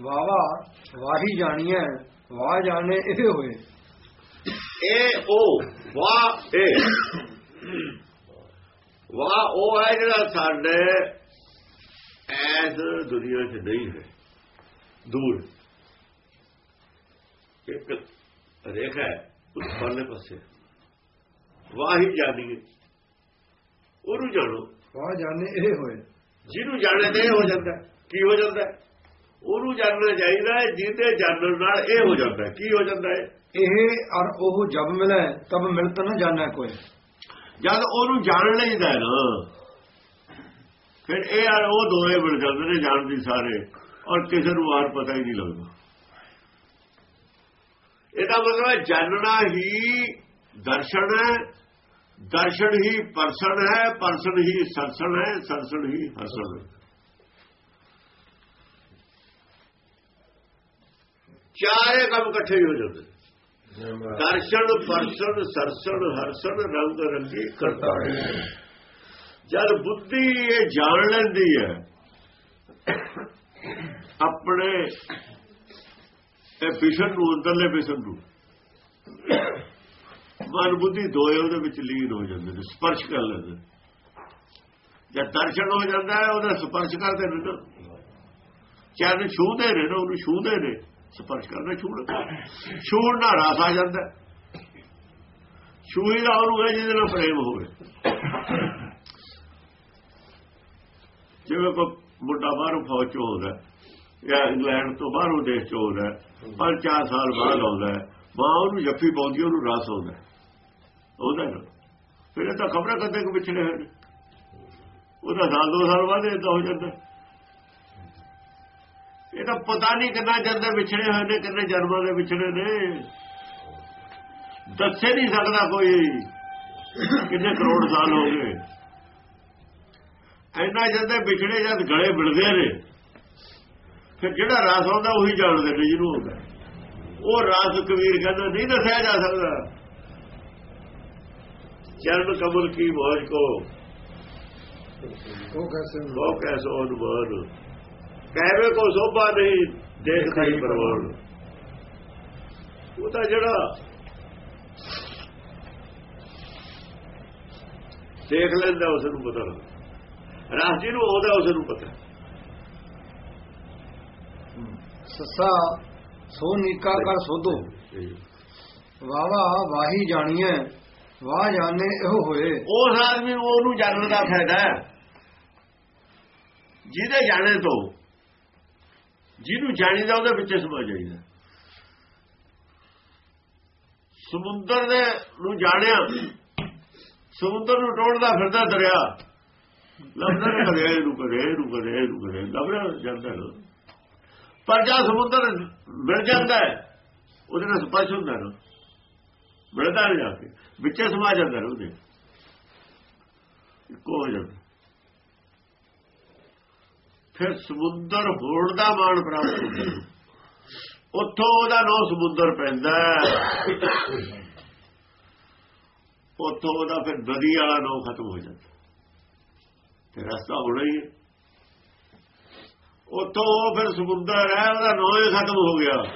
ਵਾਵਾ ਵਾਹੀ ਜਾਣੀਐ ਵਾਹ ਜਾਣੇ ਇਹ ਹੋਏ। ਇਹ ਉਹ ਵਾਹ ਇਹ ਵਾਹ ਉਹ ਹੈ ਜਿਹੜਾ ਸਾਡੇ ਐਸ ਦੁਨੀਆ 'ਚ ਨਹੀਂ ਹੈ ਦੂਰ। ਇੱਕ ਰੇਖਾ ਹੈ ਉਸ ਪਰਲੇ ਪਾਸੇ। ਵਾਹ ਹੀ। ਜਾਣੀਏ ਉਹਨੂੰ ਜਾਣੋ। ਵਾਹ ਜਾਣੇ ਇਹ ਹੋਏ। ਜਿਹਨੂੰ ਜਾਣੇ ਤੇ ਹੋ ਜਾਂਦਾ ਹੈ। ਕੀ ਹੋ ਜਾਂਦਾ? ਹੈ? ਉਹਨੂੰ ਜਾਣਨਾ ਚਾਹੀਦਾ ਹੈ ਜਿਹਦੇ ਜਾਣਨ ਨਾਲ ਇਹ ਹੋ ਜਾਂਦਾ ਹੈ। ਕੀ ਹੋ ਜਾਂਦਾ ਹੈ? ਇਹ ਅਰ ਉਹ ਜਬ ਮਿਲੈ ਤਬ ਮਿਲਤ ਨ ਜਾਣੈ ਕੋਈ। ਜਦ ਉਹਨੂੰ ਜਾਣ ਲਈਦਾ ਹੈ ਨਾ ਫਿਰ ਇਹ ਯਾਰ ਉਹ ਦੋਏ ਮਿਲ ਜਾਂਦੇ ਨੇ ਜਾਣਦੀ ਸਾਰੇ ਔਰ ਕਿਸੇ ਨੂੰ ਆਰ ਪਤਾ ਹੀ ਨਹੀਂ ਲੱਗਦਾ। ਇਹਦਾ ਮਤਲਬ ਹੈ ਜਾਣਨਾ ਹੀ ਦਰਸ਼ਨ ਹੈ ਦਰਸ਼ਨ ਹੀ ਪਰਸਨ ਹੈ ਪਰਸਨ ਹੀ ਸਰਸਨ ਹੈ ਸਰਸਨ ਹੀ ਹਸਨ ਹੈ। ਚਾਰੇ ਕੰਮ ਇਕੱਠੇ ਹੀ ਜਾਂਦੇ। ਦਰਸ਼ਨ ਪਰਸਨ ਸਰਸਨ ਹਰਸਨ ਰੰਗ ਰੰਗੀ ਕਰਤਾ ਹੈ ਜਦ ਬੁੱਧੀ ਇਹ ਜਾਣ ਲੈਂਦੀ ਹੈ ਆਪਣੇ ਇਹ ਵਿਸ਼ਨ ਨੂੰ ਅੰਦਰਲੇ ਵਿਸ਼ਨ ਨੂੰ ਮਨ ਬੁੱਧੀ ਦੋਏ ਉਹਦੇ ਵਿੱਚ ਲੀਨ ਹੋ ਜਾਂਦੇ ਨੇ ਸਪਰਸ਼ ਕਰ ਲੈਂਦੇ। ਜਦ ਦਰਸ਼ਨ ਹੋ ਜਾਂਦਾ ਹੈ ਉਹਦਾ ਸਪਰਸ਼ ਕਰਦੇ ਨੇ ਚਰਨ ਛੂਹਦੇ ਨੇ ਨਾ ਉਹਨੂੰ ਛੂਹਦੇ ਨੇ ਸਪਰਸ਼ ਕਰਨਾ ਛੂੜ ਛੂੜ ਨਾਲ ਰਸ ਆ ਜਾਂਦਾ। ਹੈ। ਛੂਹੀ ਦਾ ਉਹਨੂੰ ਹੈ ਜਿਹਦੇ ਨਾਲ ਪ੍ਰੇਮ ਹੋਵੇ। ਜਿਵੇਂ ਕੋ ਮੁੰਡਾ ਬਾਹਰੋਂ ਫੌਜ ਚੋਂ ਆਉਂਦਾ ਜਾਂ ਇੰਗਲੈਂਡ ਤੋਂ ਬਾਹਰੋਂ ਦੇਸ਼ ਚੋਂ ਆਉਂਦਾ ਪਰ ਪੰਜ ਚਾਰ ਸਾਲ ਬਾਅਦ ਆਉਂਦਾ ਮਾਂ ਉਹਨੂੰ ਜੱਫੀ ਪਾਉਂਦੀ ਉਹਨੂੰ ਰਸ ਆਉਂਦਾ ਹੈ। ਉਹਦਾ ਨਾ ਫਿਰ ਇਹ ਤਾਂ ਖਬਰਾਂ ਕਦੇ ਕੋ ਵਿਛੜੇ ਹੋਏ ਉਹਦਾ ਸਾਲ, ਦੋ ਸਾਲ ਬਾਅਦ ਇਹ ਹੋ ਜਾਂਦਾ ਇਹ ਤਾਂ ਪਤਾ ਨਹੀਂ ਕਿੰਨਾ ਜਨਮ ਵਿਛੜੇ ਹੋਏ ਨੇ ਕਿੰਨੇ ਜਨਮਾਂ ਦੇ ਵਿਛੜੇ ਨੇ। ਦੱਸੇ ਨਹੀਂ ਸਕਦਾ ਕੋਈ ਕਿੰਨੇ ਕਰੋੜ ਸਾਲ ਹੋ ਗਏ। ਐਨਾ ਜਦ ਵਿਛੜੇ ਜਦ ਗਲੇ ਮਿਲਦੇ ਨੇ ਫਿਰ ਜਿਹੜਾ ਰਸ ਆਉਂਦਾ ਉਹੀ ਜਾਣਦੇ ਨੇ ਜਿਹਨੂੰ ਹੁੰਦਾ। ਉਹ ਰਸ ਕਬੀਰ ਕਹਿੰਦਾ ਨਹੀਂ ਦੱਸਿਆ ਜਾ ਸਕਦਾ। ਚਰਨ ਕਮਲ ਕੀ ਮੌਜ ਕੋ। ਉਹ ਕੈਸੇ ਉਹ ਕੈਸੋ ਅਨੁਮਾਨ। ਕਹਿਵੇ ਕੋ ਸੋਭਾ ਨਹੀਂ ਦੇਖਦਾ ਹੀ ਪ੍ਰਵਾਨ ਉਹ ਤਾਂ ਜਿਹੜਾ ਦੇਖ ਲੈਂਦਾ ਉਸ ਨੂੰ ਪਤਾ ਲੱਗਦਾ। ਰਾਸ ਜੀ ਨੂੰ ਆਉਂਦਾ ਉਸ ਨੂੰ ਪਤਾ। ਸੱਸਾ ਸੋ ਨੀਕਾ ਕਰ ਸੋਧੋ। ਵਾਵਾ ਵਾਹੀ ਜਾਣੀਐ ਵਾਹ ਜਾਣੇ ਇਹੋ ਹੋਏ। ਉਸ ਆਦਮੀ ਨੂੰ ਉਹਨੂੰ ਜਾਣਨ ਦਾ ਫਾਇਦਾ ਹੈ। ਜਿਹਦੇ ਜਾਣੇ ਤੋਂ ਜਿਹਨੂੰ ਜਾਣੀਦਾ ਉਹਦੇ ਵਿੱਚ ਸਮਝ ਜਾਈਦਾ ਸਮੁੰਦਰ ਦੇ ਨੂੰ ਜਾਣਿਆ, ਸਮੁੰਦਰ ਨੂੰ ਟੋੜਦਾ ਫਿਰਦਾ ਦਰਿਆ। ਲੱਭਦਾ ਨਾ ਕਦੇ ਇਹਨੂੰ ਕਦੇ ਇਹਨੂੰ ਕਦੇ ਇਹਨੂੰ ਕਦੇ ਲੱਭਦਾ ਜਾਂਦਾ ਨਾ ਪਰ ਜਦ ਸਮੁੰਦਰ ਮਿਲ ਜਾਂਦਾ ਉਹਦੇ ਨਾਲ ਸਪਰਸ਼ ਹੁੰਦਾ ਨਾ ਮਿਲਦਾ ਨਹੀਂ ਜਾ ਕੇ, ਵਿੱਚੇ ਸਮਾ ਜਾਂਦਾ ਨਾ ਉਹਦੇ ਇੱਕੋ ਹੋ ਜਾਂਦਾ। ਫਿਰ ਸਮੁੰਦਰ ਹੋੜ ਦਾ ਮਾਣ ਪ੍ਰਾਪਤ ਹੁੰਦਾ। ਉੱਥੋਂ ਉਹਦਾ ਨਾਂ ਸਮੁੰਦਰ ਪੈਂਦਾ ਉੱਥੋਂ ਉਹਦਾ ਫਿਰ ਨਦੀ ਵਾਲਾ ਨਾਂ ਖਤਮ ਹੋ ਜਾਂਦਾ। ਤੇ ਰਸਤਾ ਹੋਣਾ ਹੀ ਹੈ। ਉੱਥੋਂ ਉਹ ਫਿਰ ਸਮੁੰਦਰ ਹੈ ਉਹਦਾ ਨਾਂ ਹੀ ਖਤਮ ਹੋ ਗਿਆ।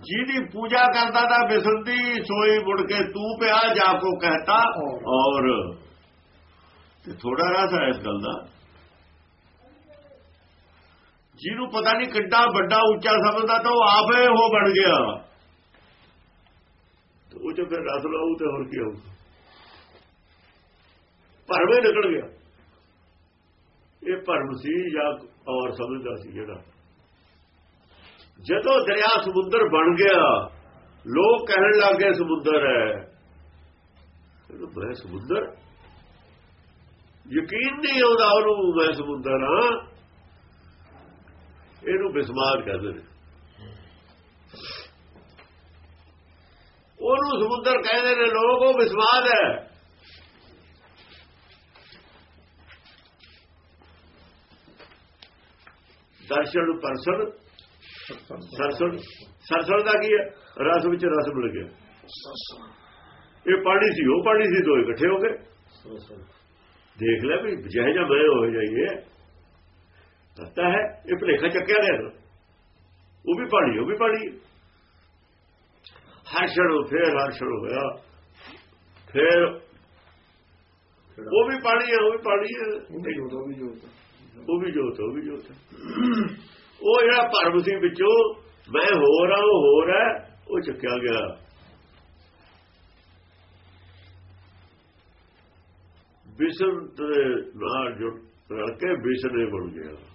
ਜਿਹਦੀ ਪੂਜਾ ਕਰਦਾ ਤਾਂ ਬਿਸੰਦੀ, ਸੋਈ ਮੁੜ ਕੇ ਤੂੰ ਪਿਆ, ਜਾ ਕੋ ਕਹਤਾ ਔਰ। ਤੇ ਥੋੜਾ ਰਸ ਹੈ ਇਸ ਗੱਲ ਦਾ। ਜਿਹਨੂੰ ਪਤਾ ਨਹੀਂ ਕਿੱਡਾ ਵੱਡਾ ਉੱਚਾ ਸਮਝਦਾ ਤਾਂ ਉਹ ਆਪੇ ਉਹ ਬਣ ਗਿਆ। ਤੇ ਉਹ ਚ ਫਿਰ ਰਸ ਲਾਉ ਤੇ ਹੋਰ ਕੀ ਹੋਊ। ਭਰਵੇਂ ਨਿਕਲ ਗਿਆ। ਇਹ ਭਰਮ ਸੀ ਜਾਂ ਔਰ ਸਮਝਦਾ ਸੀ ਜਿਹੜਾ। ਜਦੋਂ ਦਰਿਆ ਸਮੁੰਦਰ ਬਣ ਗਿਆ, ਲੋਕ ਕਹਿਣ ਲੱਗੇ ਸਮੁੰਦਰ ਹੈ। ਮੈਂ ਸਮੁੰਦਰ। ਯਕੀਨ ਨਹੀਂ ਆਉਂਦਾ ਉਹਨੂੰ ਮੈਂ ਸਮੁੰਦਰ ਹਾਂ। ਇਹਨੂੰ ਬਿਸਮਾਰ ਕਹਿੰਦੇ ਨੇ। ਉਹਨੂੰ ਸਮੁੰਦਰ ਕਹਿੰਦੇ ਨੇ ਲੋਕ ਉਹ ਬਿਸਮਾਰ ਹੈ। ਦਰਸ਼ਨ ਪਰਸਨ ਸਰਸਣ ਸਰਸਣ ਦਾ ਕੀ ਹੈ? ਰਸ ਵਿੱਚ ਰਸ ਮਿਲ ਗਿਆ। ਇਹ ਪਾਣੀ ਸੀ ਉਹ ਪਾਣੀ ਸੀ ਦੋ ਇਕੱਠੇ ਹੋ ਗਏ। ਦੇਖ ਲੈ ਵੀ ਜਿਹੇ ਜਿਹਾ ਮੈਂ ਹੋ ਜਾਈਏ। ਦੱਸਦਾ ਹੈ ਇਹ ਭਲੇਖਾ ਚੱਕਿਆ ਨਾ। ਉਹ ਵੀ ਪਾਣੀ ਉਹ ਵੀ ਪਾਣੀ। ਹਰਸ਼ਣ ਫੇਰ ਹਰਸ਼ਣ ਹੋਇਆ। ਫੇਰ ਉਹ ਵੀ ਪਾਣੀ ਹੈ ਉਹ ਵੀ ਪਾਣੀ ਹੈ। ਉਹ ਵੀ ਜੋਤ ਉਹ ਵੀ ਜੋਤ। ਉਹ ਵੀ ਜੋਤ ਉਹ ਵੀ ਜੋਤ। ਉਹ ਜਿਹੜਾ ਭਰਮ ਸੀ ਵਿੱਚੋਂ ਮੈਂ ਹੋਰ ਆ ਉਹ ਹੋਰ ਹੈ ਉਹ ਚੱਕਿਆ ਗਿਆ। ਵਿਸ਼ਨ ਦੇ ਨਾਲ ਜੁੜ ਰਲ ਕੇ ਵਿਸ਼ਨ ਬਣ ਗਿਆ।